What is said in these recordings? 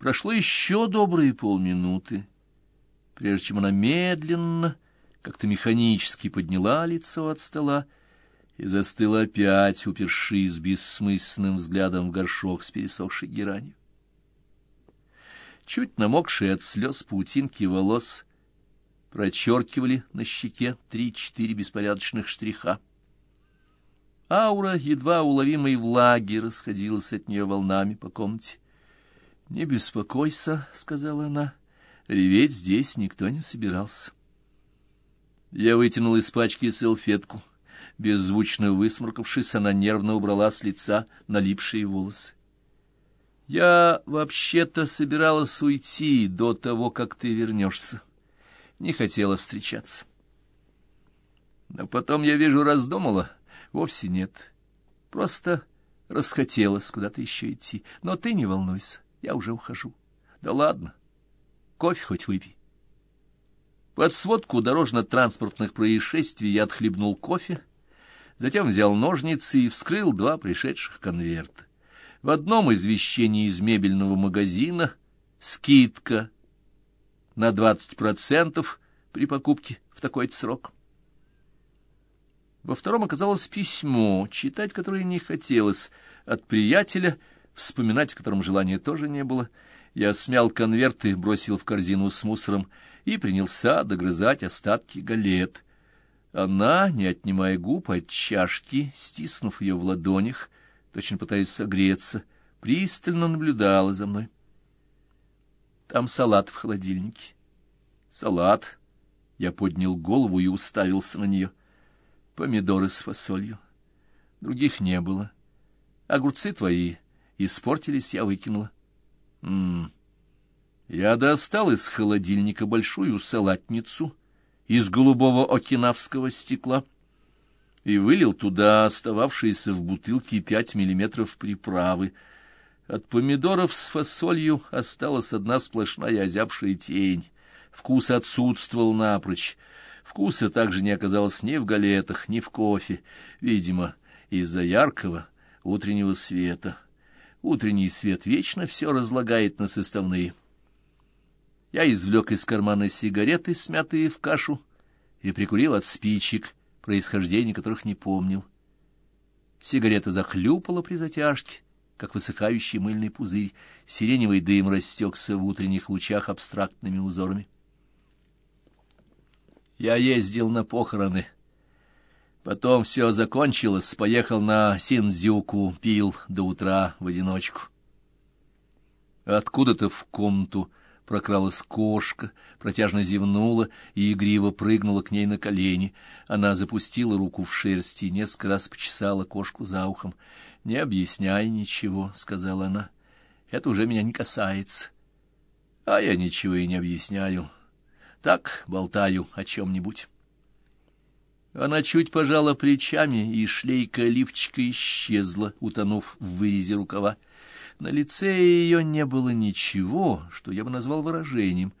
Прошло еще добрые полминуты, прежде чем она медленно, как-то механически подняла лицо от стола и застыла опять, упершись бессмысленным взглядом в горшок с пересохшей геранью. Чуть намокшие от слез паутинки волос прочеркивали на щеке три-четыре беспорядочных штриха. Аура едва уловимой влаги расходилась от нее волнами по комнате. «Не беспокойся», — сказала она, — «реветь здесь никто не собирался». Я вытянул из пачки салфетку. Беззвучно высморкавшись, она нервно убрала с лица налипшие волосы. «Я вообще-то собиралась уйти до того, как ты вернешься. Не хотела встречаться. Но потом, я вижу, раздумала. Вовсе нет. Просто расхотелось куда-то еще идти. Но ты не волнуйся, я уже ухожу. Да ладно, кофе хоть выпей». Под сводку дорожно-транспортных происшествий я отхлебнул кофе, затем взял ножницы и вскрыл два пришедших конверта. В одном извещении из мебельного магазина скидка на 20% при покупке в такой-то срок. Во втором оказалось письмо, читать которое не хотелось, от приятеля, вспоминать о котором желания тоже не было. Я смял конверты, бросил в корзину с мусором и принялся догрызать остатки галет. Она, не отнимая губ от чашки, стиснув ее в ладонях, точно пытаясь согреться, пристально наблюдала за мной. Там салат в холодильнике. Салат. Я поднял голову и уставился на нее. Помидоры с фасолью. Других не было. Огурцы твои испортились, я выкинула. М Я достал из холодильника большую салатницу из голубого окинавского стекла и вылил туда остававшиеся в бутылке пять миллиметров приправы. От помидоров с фасолью осталась одна сплошная озябшая тень. Вкус отсутствовал напрочь. Вкуса также не оказалось ни в галетах, ни в кофе, видимо, из-за яркого утреннего света. Утренний свет вечно все разлагает на составные. Я извлек из кармана сигареты, смятые в кашу, и прикурил от спичек, происхождение которых не помнил. Сигарета захлюпала при затяжке, как высыхающий мыльный пузырь, сиреневый дым растекся в утренних лучах абстрактными узорами. Я ездил на похороны. Потом все закончилось, поехал на Синдзюку, пил до утра в одиночку. Откуда-то в комнату прокралась кошка, протяжно зевнула и игриво прыгнула к ней на колени. Она запустила руку в шерсть и несколько раз почесала кошку за ухом. — Не объясняй ничего, — сказала она. — Это уже меня не касается. — А я ничего и не объясняю. Так болтаю о чем-нибудь. Она чуть пожала плечами, и шлейка лифчика исчезла, утонув в вырезе рукава. На лице ее не было ничего, что я бы назвал выражением.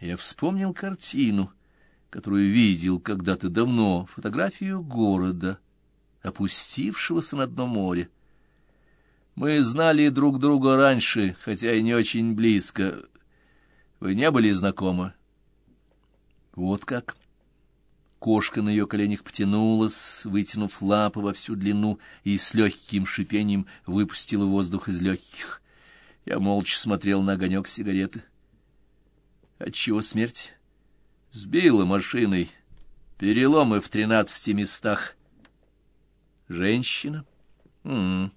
Я вспомнил картину, которую видел когда-то давно, фотографию города, опустившегося на дно моря. Мы знали друг друга раньше, хотя и не очень близко. Вы не были знакомы? Вот как. Кошка на ее коленях потянулась, вытянув лапы во всю длину, и с легким шипением выпустила воздух из легких. Я молча смотрел на огонек сигареты. Отчего смерть? Сбила машиной. Переломы в тринадцати местах. Женщина? М -м.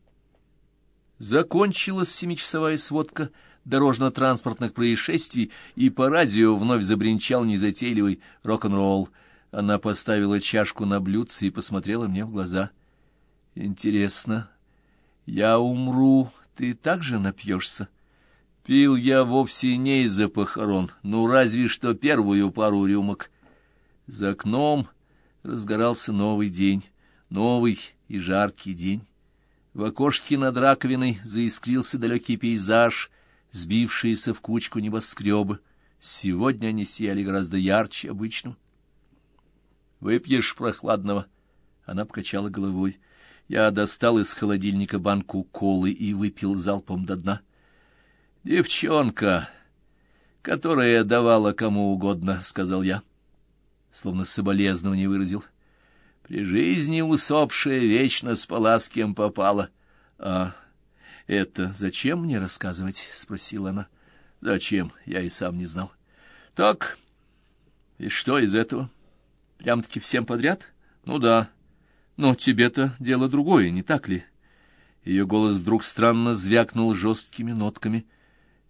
Закончилась семичасовая сводка дорожно-транспортных происшествий, и по радио вновь забринчал незатейливый рок-н-ролл. Она поставила чашку на блюдце и посмотрела мне в глаза. «Интересно, я умру, ты также напьешься?» Пил я вовсе не из-за похорон, ну разве что первую пару рюмок. За окном разгорался новый день, новый и жаркий день. В окошке над раковиной заискрился далекий пейзаж, сбившиеся в кучку небоскребы. Сегодня они сияли гораздо ярче обычного. Выпьешь прохладного? Она покачала головой. Я достал из холодильника банку колы и выпил залпом до дна. Девчонка, которая давала кому угодно, — сказал я, словно соболезнование выразил. При жизни усопшая вечно спала с кем попала. А это зачем мне рассказывать? — спросила она. — Зачем? Я и сам не знал. — Так, и что из этого? Прям-таки всем подряд? Ну да. Но тебе-то дело другое, не так ли? Ее голос вдруг странно звякнул жесткими нотками.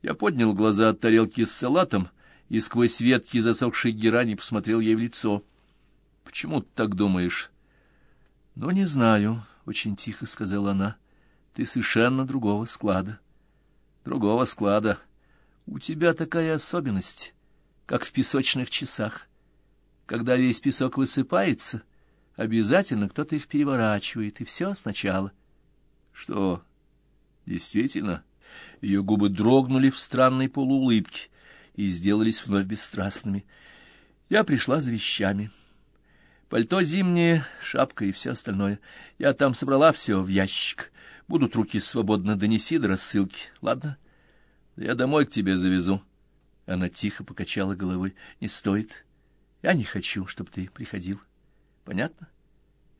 Я поднял глаза от тарелки с салатом и сквозь ветки засохшей герани посмотрел ей в лицо. — Почему ты так думаешь? — Ну, не знаю, — очень тихо сказала она. — Ты совершенно другого склада. — Другого склада. У тебя такая особенность как в песочных часах. Когда весь песок высыпается, обязательно кто-то их переворачивает, и все сначала. Что, действительно, ее губы дрогнули в странной полуулыбке и сделались вновь бесстрастными. Я пришла за вещами. Пальто зимнее, шапка и все остальное. Я там собрала все в ящик. Будут руки свободно, донеси до рассылки, ладно? Я домой к тебе завезу. Она тихо покачала головой. «Не стоит. Я не хочу, чтобы ты приходил. Понятно?»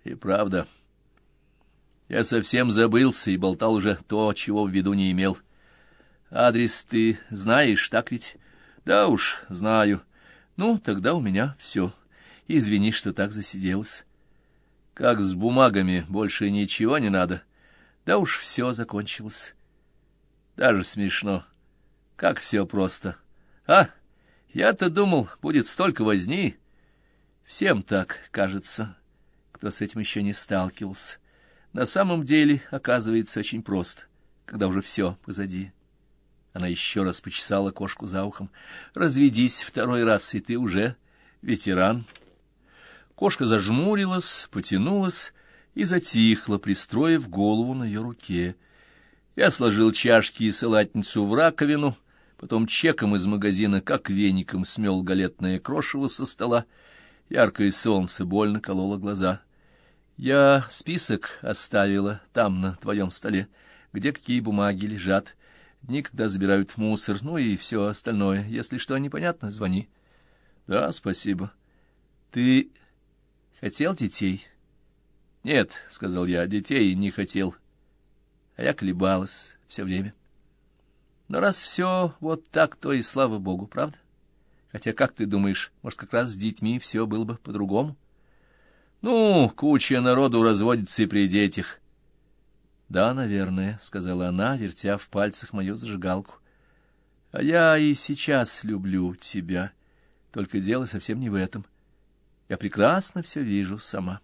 «И правда. Я совсем забылся и болтал уже то, чего в виду не имел. Адрес ты знаешь, так ведь?» «Да уж, знаю. Ну, тогда у меня все. Извини, что так засиделась. Как с бумагами, больше ничего не надо. Да уж все закончилось. Даже смешно. Как все просто». А, я-то думал, будет столько возни. Всем так кажется, кто с этим еще не сталкивался. На самом деле, оказывается, очень просто, когда уже все позади. Она еще раз почесала кошку за ухом. «Разведись второй раз, и ты уже ветеран». Кошка зажмурилась, потянулась и затихла, пристроив голову на ее руке. Я сложил чашки и салатницу в раковину, потом чеком из магазина, как веником, смел галетное крошево со стола. Яркое солнце больно кололо глаза. Я список оставила там, на твоем столе, где какие бумаги лежат, дни, когда забирают мусор, ну и все остальное. Если что непонятно, звони. Да, спасибо. Ты хотел детей? Нет, — сказал я, — детей не хотел. А я колебалась все время. — но раз все вот так, то и слава богу, правда? Хотя, как ты думаешь, может, как раз с детьми все было бы по-другому? Ну, куча народу разводится и при детях. Да, наверное, — сказала она, вертя в пальцах мою зажигалку. А я и сейчас люблю тебя, только дело совсем не в этом. Я прекрасно все вижу сама.